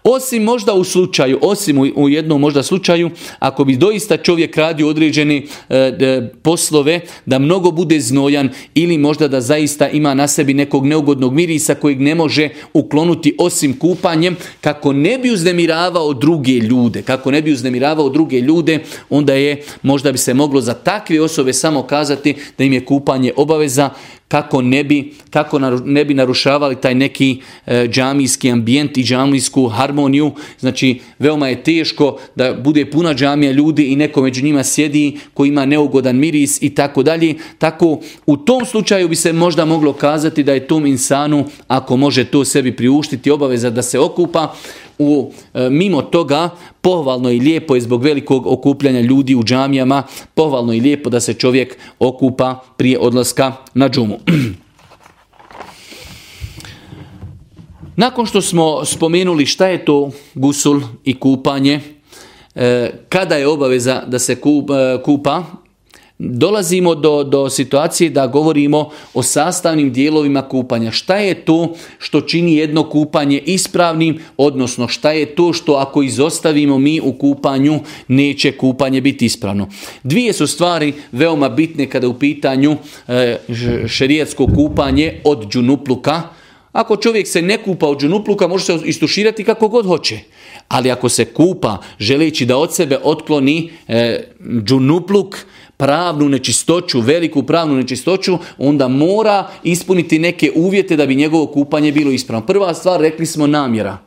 Osim možda u slučaju, osim u jednom možda slučaju, ako bi doista čovjek radio određene e, poslove, da mnogo bude znojan ili možda da zaista ima na sebi nekog neugodnog mirisa kojeg ne može uklonuti osim kupanjem, kako ne bi uznemiravao druge ljude, kako ne bi uznemiravao druge ljude, onda je, možda bi se moglo za takve osobe samo kazati da im je kupanje obaveza, kako ne bi, kako ne bi narušavali taj neki e, džamijski ambijent i džamijsku harmoniju. Znači, veoma je teško da bude puna džamija ljudi i neko među njima sjedi koji ima neugodan miris i tako dalje. Tako, u tom slučaju bi se možda moglo kazati da je tom insanu, ako može to sebi priuštiti, obaveza da se okupa, u, e, mimo toga pohvalno i lijepo je zbog velikog okupljanja ljudi u džamijama, pohvalno i lijepo da se čovjek okupa prije odlaska na džumu. Nakon što smo spomenuli šta je to gusul i kupanje, e, kada je obaveza da se e, kupa, dolazimo do, do situacije da govorimo o sastavnim dijelovima kupanja. Šta je to što čini jedno kupanje ispravnim, odnosno šta je to što ako izostavimo mi u kupanju neće kupanje biti ispravno. Dvije su stvari veoma bitne kada u pitanju e, kupanje od džunupluka. Ako čovjek se ne kupa od džunupluka, može se istuširati kako god hoće. Ali ako se kupa želeći da od sebe otkloni e, džunupluk, pravnu nečistoću, veliku pravnu nečistoću, onda mora ispuniti neke uvjete da bi njegovo kupanje bilo ispravno. Prva stvar, rekli smo namjera.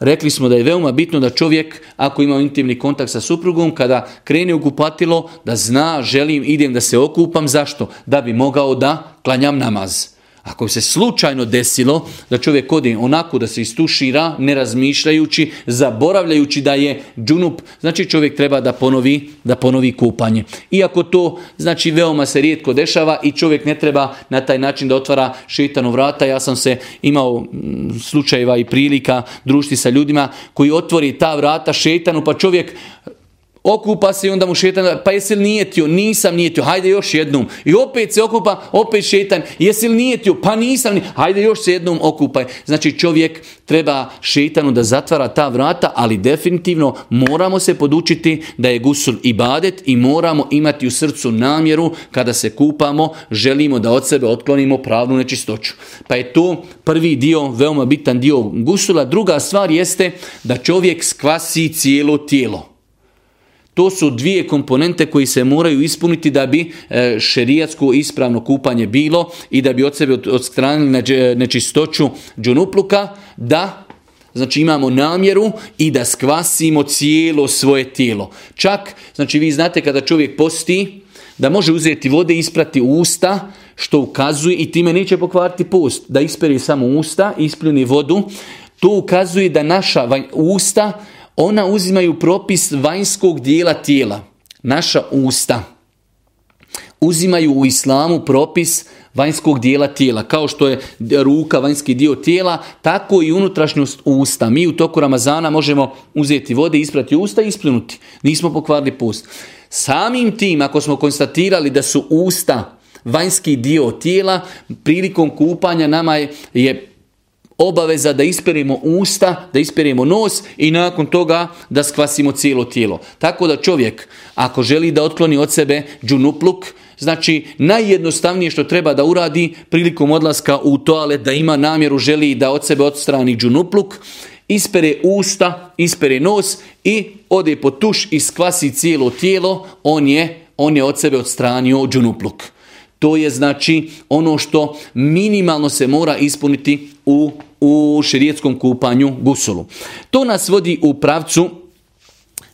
Rekli smo da je veoma bitno da čovjek, ako ima intimni kontakt sa suprugom, kada krene u kupatilo, da zna, želim, idem da se okupam. Zašto? Da bi mogao da klanjam namaz. Ako se slučajno desilo da čovjek ode onako da se istušira, ne razmišljajući, zaboravljajući da je džunup, znači čovjek treba da ponovi, da ponovi kupanje. Iako to znači veoma se rijetko dešava i čovjek ne treba na taj način da otvara šetanu vrata. Ja sam se imao slučajeva i prilika družiti sa ljudima koji otvori ta vrata šetanu pa čovjek okupa se i onda mu šetan, pa jesi li nijetio? Nisam nijetio, hajde još jednom. I opet se okupa, opet šetan, jesi li nijetio? Pa nisam, nijetio. hajde još se jednom okupaj. Znači čovjek treba šetanu da zatvara ta vrata, ali definitivno moramo se podučiti da je gusul ibadet i moramo imati u srcu namjeru kada se kupamo, želimo da od sebe otklonimo pravnu nečistoću. Pa je to prvi dio, veoma bitan dio gusula. Druga stvar jeste da čovjek skvasi cijelo tijelo. To su dvije komponente koji se moraju ispuniti da bi e, šerijatsko ispravno kupanje bilo i da bi od sebe odstranili nečistoću džunupluka, da Znači imamo namjeru i da skvasimo cijelo svoje tijelo. Čak, znači vi znate kada čovjek posti, da može uzeti vode i isprati usta, što ukazuje i time neće pokvariti post. Da isperi samo usta, ispljuni vodu, to ukazuje da naša usta ona uzimaju propis vanjskog dijela tijela. Naša usta uzimaju u islamu propis vanjskog dijela tijela. Kao što je ruka vanjski dio tijela, tako i unutrašnjost usta. Mi u toku Ramazana možemo uzeti vode, isprati usta i ispljunuti. Nismo pokvarili pust. Samim tim, ako smo konstatirali da su usta vanjski dio tijela, prilikom kupanja nama je, je obaveza da isperemo usta, da isperemo nos i nakon toga da skvasimo cijelo tijelo. Tako da čovjek, ako želi da otkloni od sebe džunupluk, znači najjednostavnije što treba da uradi prilikom odlaska u toalet, da ima namjeru, želi da od sebe odstrani džunupluk, ispere usta, ispere nos i ode po tuš i skvasi cijelo tijelo, on je, on je od sebe odstranio džunupluk. To je znači ono što minimalno se mora ispuniti u, u širijetskom kupanju gusulu. To nas vodi u pravcu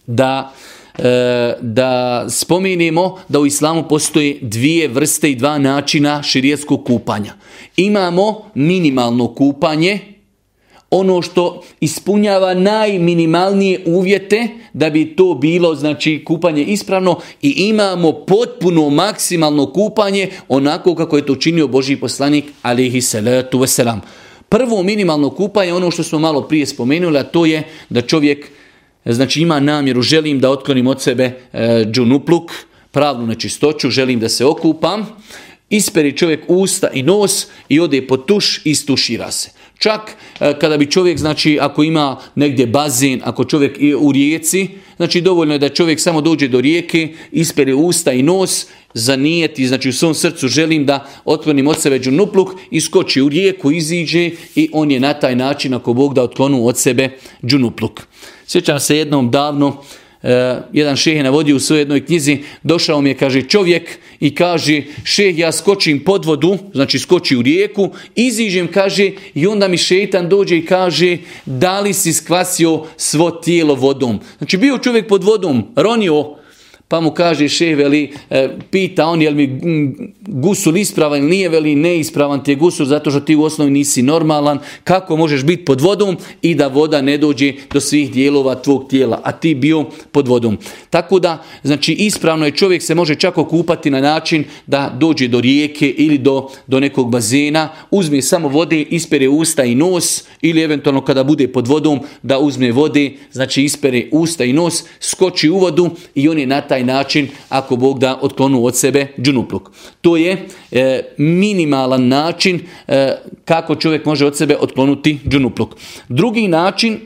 da e, da spomenemo da u islamu postoje dvije vrste i dva načina širijetskog kupanja. Imamo minimalno kupanje, ono što ispunjava najminimalnije uvjete da bi to bilo znači kupanje ispravno i imamo potpuno maksimalno kupanje onako kako je to učinio Boži poslanik alihi salatu wasalam. Prvo minimalno kupanje ono što smo malo prije spomenuli, a to je da čovjek znači ima namjeru, želim da otklonim od sebe e, džunupluk, pravnu nečistoću, želim da se okupam, isperi čovjek usta i nos i ode po tuš i stušira se. Čak e, kada bi čovjek, znači ako ima negdje bazen, ako čovjek je u rijeci, znači dovoljno je da čovjek samo dođe do rijeke, ispere usta i nos, zanijeti, znači u svom srcu želim da otklonim od sebe džunupluk, iskoči u rijeku, iziđe i on je na taj način, ako Bog da otklonu od sebe džunupluk. Sjećam se jednom davno, jedan šeh je navodio u svojoj jednoj knjizi, došao mi je, kaže, čovjek i kaže, šeh, ja skočim pod vodu, znači skoči u rijeku, iziđem, kaže, i onda mi šetan dođe i kaže, da li si skvasio svo tijelo vodom? Znači, bio čovjek pod vodom, ronio, pa mu kaže šeh, veli, e, pita on je li mi gusul ispravan ili nije, veli neispravan ti je gusul zato što ti u osnovi nisi normalan, kako možeš biti pod vodom i da voda ne dođe do svih dijelova tvog tijela, a ti bio pod vodom. Tako da, znači ispravno je čovjek se može čak okupati na način da dođe do rijeke ili do, do nekog bazena, uzme samo vode, ispere usta i nos ili eventualno kada bude pod vodom da uzme vode, znači ispere usta i nos, skoči u vodu i on je na taj način, ako Bog da, otklonu od sebe džunupluk. To je e, minimalan način e, kako čovjek može od sebe otklonuti džunupluk. Drugi način,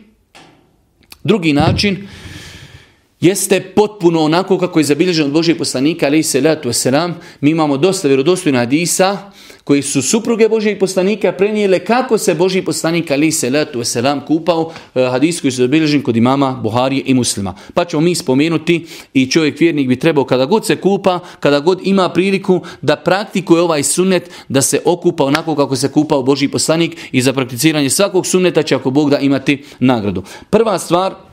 drugi način jeste potpuno onako kako je zabilježen od Božijeg poslanika, ali se letu mi imamo dosta vjerodostojna hadisa koji su supruge Božijeg poslanika prenijele kako se Božji poslanik ali se letu selam kupao eh, hadis koji su zabilježen kod imama Buharije i muslima. Pa ćemo mi spomenuti i čovjek vjernik bi trebao kada god se kupa, kada god ima priliku da praktikuje ovaj sunnet, da se okupa onako kako se kupao Božji poslanik i za prakticiranje svakog sunneta će ako Bog da imati nagradu. Prva stvar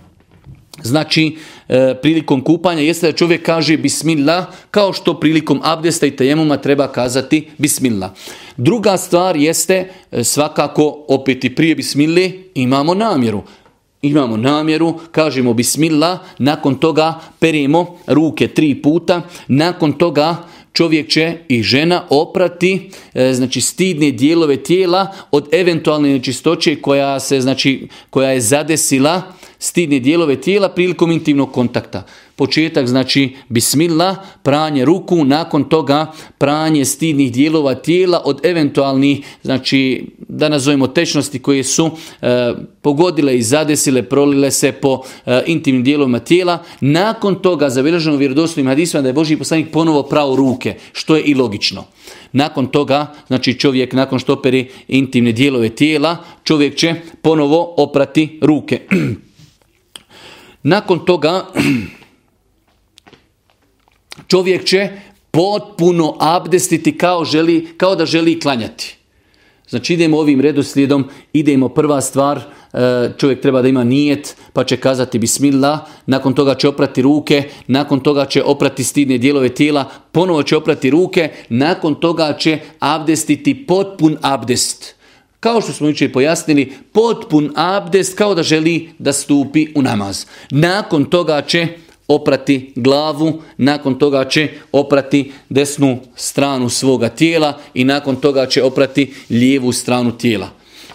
Znači, e, prilikom kupanja jeste da čovjek kaže bismillah, kao što prilikom abdesta i tajemuma treba kazati bismillah. Druga stvar jeste, e, svakako, opet i prije bismillah, imamo namjeru. Imamo namjeru, kažemo bismillah, nakon toga perimo ruke tri puta, nakon toga čovjek će i žena oprati e, znači stidne dijelove tijela od eventualne nečistoće koja se znači koja je zadesila stidne dijelove tijela prilikom intimnog kontakta. Početak znači bismillah, pranje ruku, nakon toga pranje stidnih dijelova tijela od eventualnih, znači da nazovemo tečnosti koje su e, pogodile i zadesile, prolile se po e, intimnim dijelovima tijela. Nakon toga zabilježeno vjerodostojnim hadisima da je Boži poslanik ponovo pravo ruke, što je i logično. Nakon toga, znači čovjek nakon što operi intimne dijelove tijela, čovjek će ponovo oprati ruke. nakon toga čovjek će potpuno abdestiti kao, želi, kao da želi klanjati. Znači idemo ovim redoslijedom, idemo prva stvar, e, čovjek treba da ima nijet, pa će kazati bismillah, nakon toga će oprati ruke, nakon toga će oprati stidne dijelove tijela, ponovo će oprati ruke, nakon toga će abdestiti potpun abdest. Kao što smo jučer pojasnili, potpun abdest kao da želi da stupi u namaz. Nakon toga će oprati glavu, nakon toga će oprati desnu stranu svoga tijela i nakon toga će oprati lijevu stranu tijela.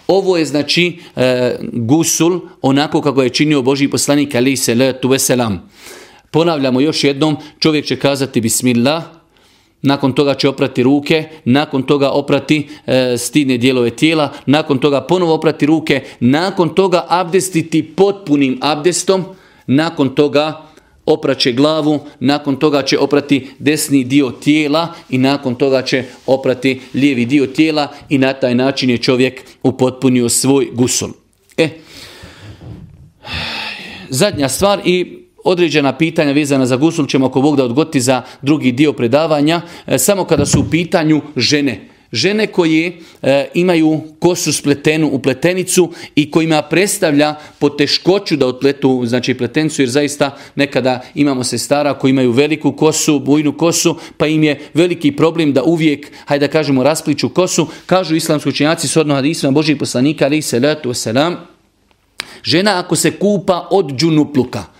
Ovo je znači e, gusul onako kako je činio Boži poslanik ali se letu veselam. Ponavljamo još jednom, čovjek će kazati bismillah, nakon toga će oprati ruke, nakon toga oprati e, stidne dijelove tijela, nakon toga ponovo oprati ruke, nakon toga abdestiti potpunim abdestom, nakon toga opraće glavu, nakon toga će oprati desni dio tijela i nakon toga će oprati lijevi dio tijela i na taj način je čovjek upotpunio svoj gusul. E, zadnja stvar i određena pitanja vezana za gusul ćemo ako Bog da odgoti za drugi dio predavanja, e, samo kada su u pitanju žene žene koje e, imaju kosu spletenu u pletenicu i kojima predstavlja poteškoću da otpletu znači pletenicu jer zaista nekada imamo se stara koji imaju veliku kosu, bujnu kosu pa im je veliki problem da uvijek, hajde da kažemo, raspliču kosu. Kažu islamski učenjaci odnoha hadisma Božih poslanika ali se letu selam žena ako se kupa od džunupluka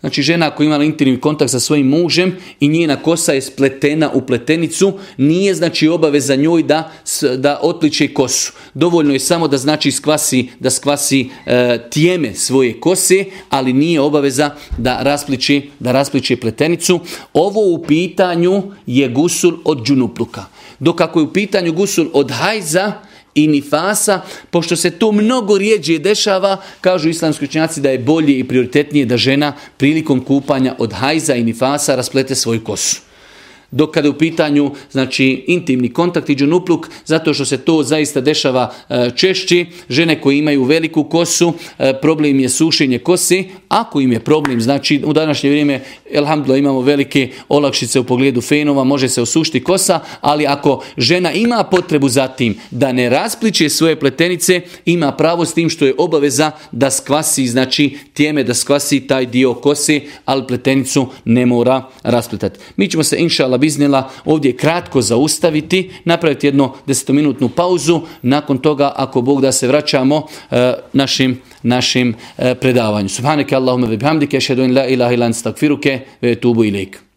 Znači žena koja ima intimni kontakt sa svojim mužem i njena kosa je spletena u pletenicu, nije znači obaveza njoj da, da otliče kosu. Dovoljno je samo da znači skvasi, da skvasi e, tijeme svoje kose, ali nije obaveza da raspliče, da raspliče pletenicu. Ovo u pitanju je gusul od džunupluka. Dok ako je u pitanju gusul od hajza, i nifasa, pošto se to mnogo rijeđe dešava, kažu islamski učenjaci da je bolje i prioritetnije da žena prilikom kupanja od hajza i nifasa rasplete svoj kosu dok kada je u pitanju znači intimni kontakt i džunupluk, zato što se to zaista dešava e, češće, žene koje imaju veliku kosu, e, problem je sušenje kose, ako im je problem, znači u današnje vrijeme, elhamdulillah, imamo velike olakšice u pogledu fenova, može se osušiti kosa, ali ako žena ima potrebu za tim da ne raspliče svoje pletenice, ima pravo s tim što je obaveza da skvasi, znači tijeme da skvasi taj dio kose, ali pletenicu ne mora raspletati. Mi ćemo se, inša biznila ovdje kratko zaustaviti, napraviti jednu desetominutnu pauzu, nakon toga ako Bog da se vraćamo e, našim našim e, predavanju. Subhaneke Allahumma wa bihamdike, an la ilaha illa anta astaghfiruke wa atubu ilaik.